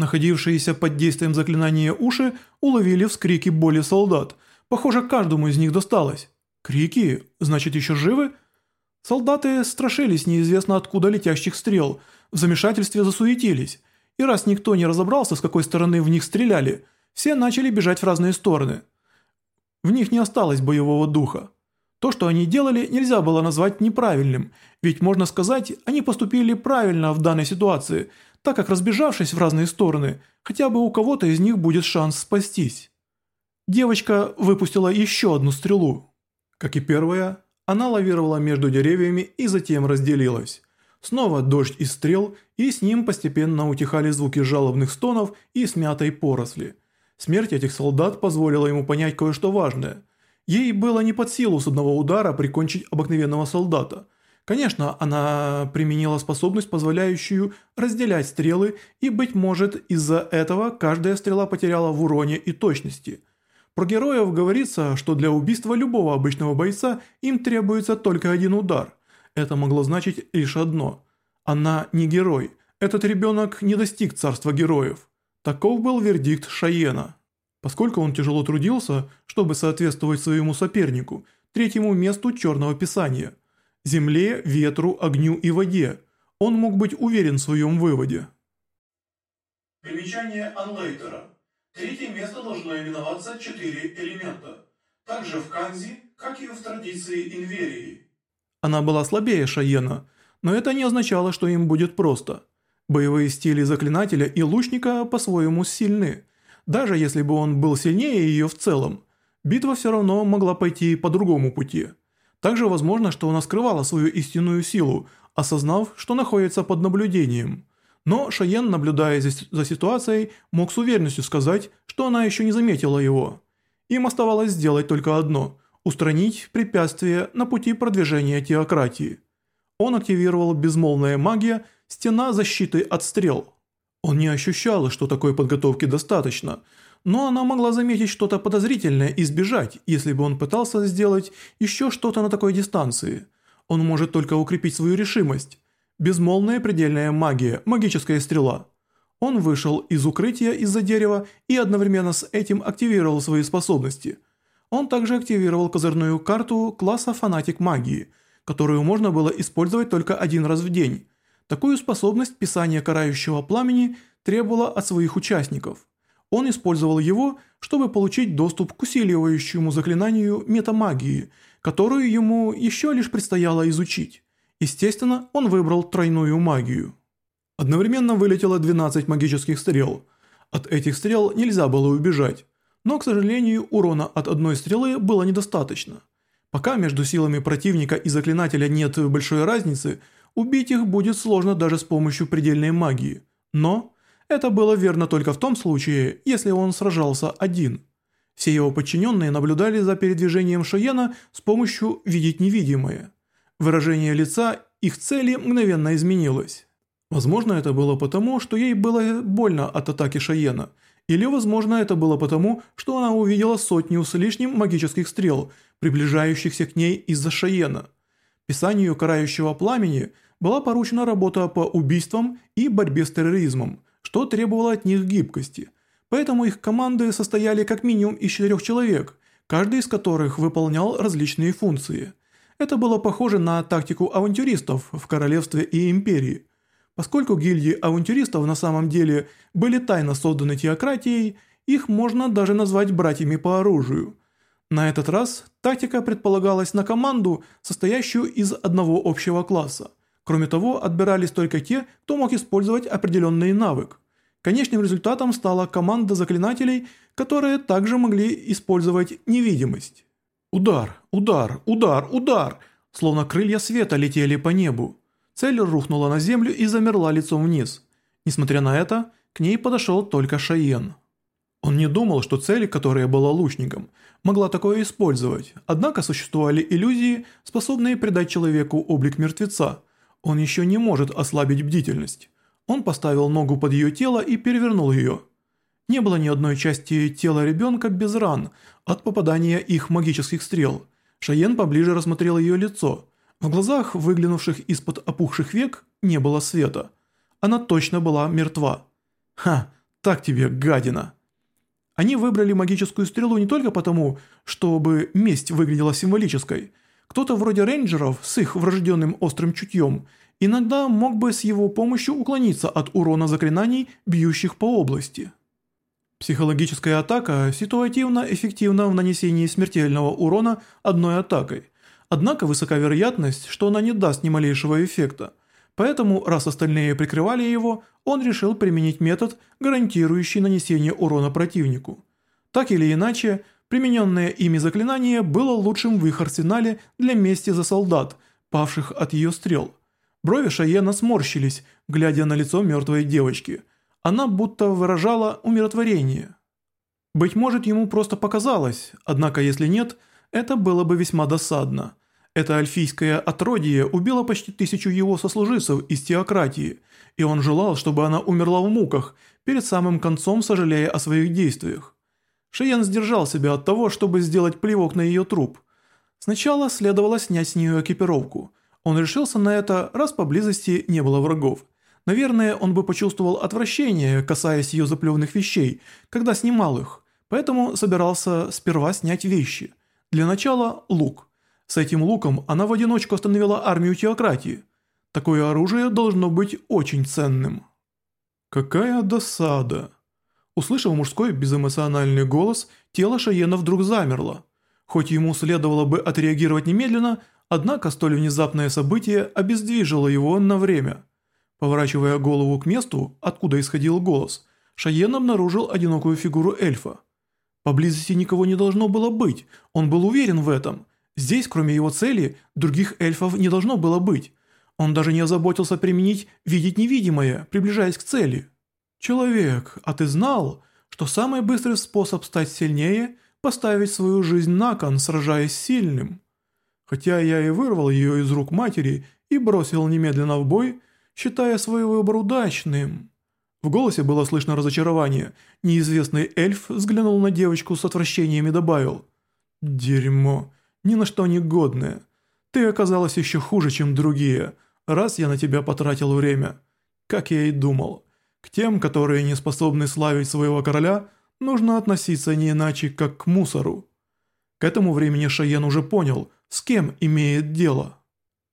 Находившиеся под действием заклинания уши уловили вскрики боли солдат. Похоже, каждому из них досталось. Крики? Значит, еще живы? Солдаты страшились неизвестно откуда летящих стрел, в замешательстве засуетились. И раз никто не разобрался, с какой стороны в них стреляли, все начали бежать в разные стороны. В них не осталось боевого духа. То, что они делали, нельзя было назвать неправильным, ведь можно сказать, они поступили правильно в данной ситуации – так как разбежавшись в разные стороны, хотя бы у кого-то из них будет шанс спастись. Девочка выпустила еще одну стрелу. Как и первая, она лавировала между деревьями и затем разделилась. Снова дождь из стрел, и с ним постепенно утихали звуки жалобных стонов и смятой поросли. Смерть этих солдат позволила ему понять кое-что важное. Ей было не под силу с одного удара прикончить обыкновенного солдата – Конечно, она применила способность, позволяющую разделять стрелы, и, быть может, из-за этого каждая стрела потеряла в уроне и точности. Про героев говорится, что для убийства любого обычного бойца им требуется только один удар. Это могло значить лишь одно. Она не герой. Этот ребенок не достиг царства героев. Таков был вердикт Шаена. Поскольку он тяжело трудился, чтобы соответствовать своему сопернику, третьему месту черного писания – земле, ветру, огню и воде. Он мог быть уверен в своем выводе. Примечание Анлейтера. Третье место должно именоваться четыре элемента. Также в Канзи, как и в традиции Инверии. Она была слабее Шаена, но это не означало, что им будет просто. Боевые стили заклинателя и лучника по-своему сильны. Даже если бы он был сильнее ее в целом, битва все равно могла пойти по другому пути – также возможно, что она скрывала свою истинную силу, осознав, что находится под наблюдением. Но Шаен, наблюдая за ситуацией, мог с уверенностью сказать, что она еще не заметила его. Им оставалось сделать только одно – устранить препятствие на пути продвижения теократии. Он активировал безмолвная магия «Стена защиты от стрел». Он не ощущал, что такой подготовки достаточно – ну, а но она могла заметить что-то подозрительное и сбежать, если бы он пытался сделать еще что-то на такой дистанции. Он может только укрепить свою решимость. Безмолвная предельная магия, магическая стрела. Он вышел из укрытия из-за дерева и одновременно с этим активировал свои способности. Он также активировал козырную карту класса «Фанатик магии», которую можно было использовать только один раз в день. Такую способность писания карающего пламени требовала от своих участников. Он использовал его, чтобы получить доступ к усиливающему заклинанию метамагии, которую ему еще лишь предстояло изучить. Естественно, он выбрал тройную магию. Одновременно вылетело 12 магических стрел. От этих стрел нельзя было убежать, но, к сожалению, урона от одной стрелы было недостаточно. Пока между силами противника и заклинателя нет большой разницы, убить их будет сложно даже с помощью предельной магии. Но... Это было верно только в том случае, если он сражался один. Все его подчиненные наблюдали за передвижением Шиена с помощью «видеть невидимое». Выражение лица их цели мгновенно изменилось. Возможно, это было потому, что ей было больно от атаки Шиена, или, возможно, это было потому, что она увидела сотню с лишним магических стрел, приближающихся к ней из-за Шиена. Писанию «Карающего пламени» была поручена работа по убийствам и борьбе с терроризмом – что требовало от них гибкости. Поэтому их команды состояли как минимум из четырех человек, каждый из которых выполнял различные функции. Это было похоже на тактику авантюристов в Королевстве и Империи. Поскольку гильдии авантюристов на самом деле были тайно созданы теократией, их можно даже назвать братьями по оружию. На этот раз тактика предполагалась на команду, состоящую из одного общего класса – Кроме того, отбирались только те, кто мог использовать определенный навык. Конечным результатом стала команда заклинателей, которые также могли использовать невидимость. Удар, удар, удар, удар! Словно крылья света летели по небу. Цель рухнула на землю и замерла лицом вниз. Несмотря на это, к ней подошел только Шаен. Он не думал, что цель, которая была лучником, могла такое использовать, однако существовали иллюзии, способные придать человеку облик мертвеца – он еще не может ослабить бдительность. Он поставил ногу под ее тело и перевернул ее. Не было ни одной части тела ребенка без ран от попадания их магических стрел. Шаен поближе рассмотрел ее лицо. В глазах, выглянувших из-под опухших век, не было света. Она точно была мертва. «Ха, так тебе, гадина!» Они выбрали магическую стрелу не только потому, чтобы месть выглядела символической, кто-то вроде рейнджеров с их врожденным острым чутьем иногда мог бы с его помощью уклониться от урона заклинаний, бьющих по области. Психологическая атака ситуативно эффективна в нанесении смертельного урона одной атакой, однако высока вероятность, что она не даст ни малейшего эффекта, поэтому раз остальные прикрывали его, он решил применить метод, гарантирующий нанесение урона противнику. Так или иначе, Примененное ими заклинание было лучшим в их арсенале для мести за солдат, павших от ее стрел. Брови Шаена сморщились, глядя на лицо мертвой девочки. Она будто выражала умиротворение. Быть может, ему просто показалось, однако если нет, это было бы весьма досадно. Это альфийское отродье убило почти тысячу его сослуживцев из теократии, и он желал, чтобы она умерла в муках, перед самым концом сожалея о своих действиях. Шиен сдержал себя от того, чтобы сделать плевок на ее труп. Сначала следовало снять с нее экипировку. Он решился на это, раз поблизости не было врагов. Наверное, он бы почувствовал отвращение, касаясь ее заплеванных вещей, когда снимал их, поэтому собирался сперва снять вещи. Для начала – лук. С этим луком она в одиночку остановила армию теократии. Такое оружие должно быть очень ценным. «Какая досада!» Услышав мужской безэмоциональный голос, тело Шаена вдруг замерло. Хоть ему следовало бы отреагировать немедленно, однако столь внезапное событие обездвижило его на время. Поворачивая голову к месту, откуда исходил голос, Шаен обнаружил одинокую фигуру эльфа. Поблизости никого не должно было быть, он был уверен в этом. Здесь, кроме его цели, других эльфов не должно было быть. Он даже не озаботился применить «видеть невидимое», приближаясь к цели. Человек, а ты знал, что самый быстрый способ стать сильнее – поставить свою жизнь на кон, сражаясь сильным? Хотя я и вырвал ее из рук матери и бросил немедленно в бой, считая свой выбор удачным. В голосе было слышно разочарование. Неизвестный эльф взглянул на девочку с отвращением и добавил. «Дерьмо. Ни на что не годное. Ты оказалась еще хуже, чем другие, раз я на тебя потратил время. Как я и думал. К тем, которые не способны славить своего короля, нужно относиться не иначе, как к мусору. К этому времени Шаен уже понял, с кем имеет дело.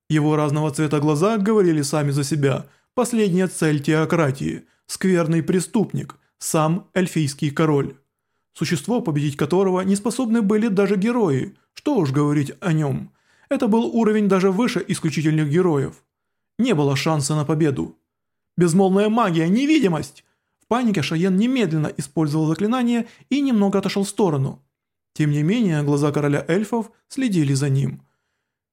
Его разного цвета глаза говорили сами за себя, последняя цель теократии, скверный преступник, сам эльфийский король. Существо, победить которого не способны были даже герои, что уж говорить о нем. Это был уровень даже выше исключительных героев. Не было шанса на победу. Безмолвная магия, невидимость!» В панике Шаен немедленно использовал заклинание и немного отошел в сторону. Тем не менее, глаза короля эльфов следили за ним.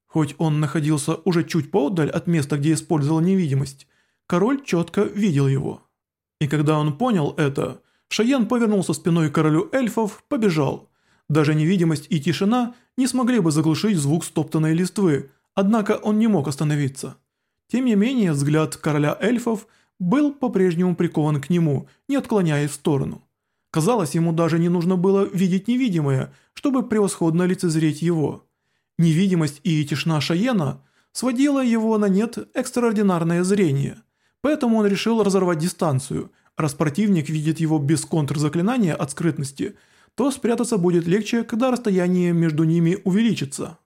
Хоть он находился уже чуть поодаль от места, где использовал невидимость, король четко видел его. И когда он понял это, Шаен повернулся спиной к королю эльфов, побежал. Даже невидимость и тишина не смогли бы заглушить звук стоптанной листвы, однако он не мог остановиться. Тем не менее, взгляд короля эльфов был по-прежнему прикован к нему, не отклоняясь в сторону. Казалось, ему даже не нужно было видеть невидимое, чтобы превосходно лицезреть его. Невидимость и тишина Шаена сводила его на нет экстраординарное зрение, поэтому он решил разорвать дистанцию. Раз противник видит его без контрзаклинания от скрытности, то спрятаться будет легче, когда расстояние между ними увеличится.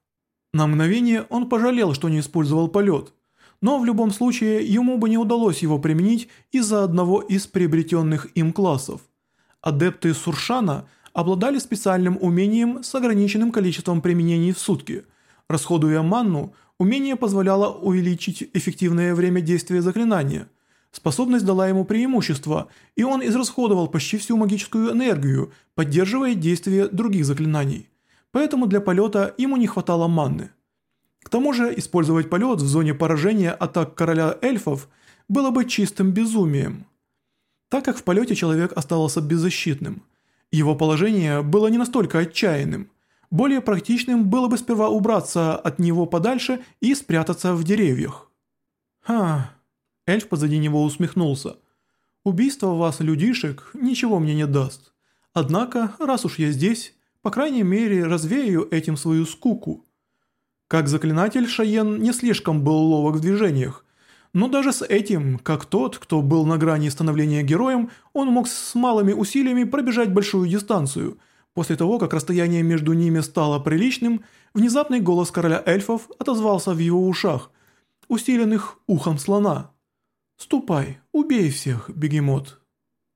На мгновение он пожалел, что не использовал полет – но в любом случае ему бы не удалось его применить из-за одного из приобретенных им классов. Адепты Суршана обладали специальным умением с ограниченным количеством применений в сутки. Расходуя манну, умение позволяло увеличить эффективное время действия заклинания. Способность дала ему преимущество, и он израсходовал почти всю магическую энергию, поддерживая действие других заклинаний. Поэтому для полета ему не хватало манны. К тому же использовать полет в зоне поражения атак короля эльфов было бы чистым безумием. Так как в полете человек оставался беззащитным, его положение было не настолько отчаянным. Более практичным было бы сперва убраться от него подальше и спрятаться в деревьях. Ха. Эльф позади него усмехнулся. Убийство вас, людишек, ничего мне не даст. Однако, раз уж я здесь, по крайней мере, развею этим свою скуку. Как заклинатель Шайен не слишком был ловок в движениях, но даже с этим, как тот, кто был на грани становления героем, он мог с малыми усилиями пробежать большую дистанцию. После того, как расстояние между ними стало приличным, внезапный голос короля эльфов отозвался в его ушах, усиленных ухом слона. «Ступай, убей всех, бегемот».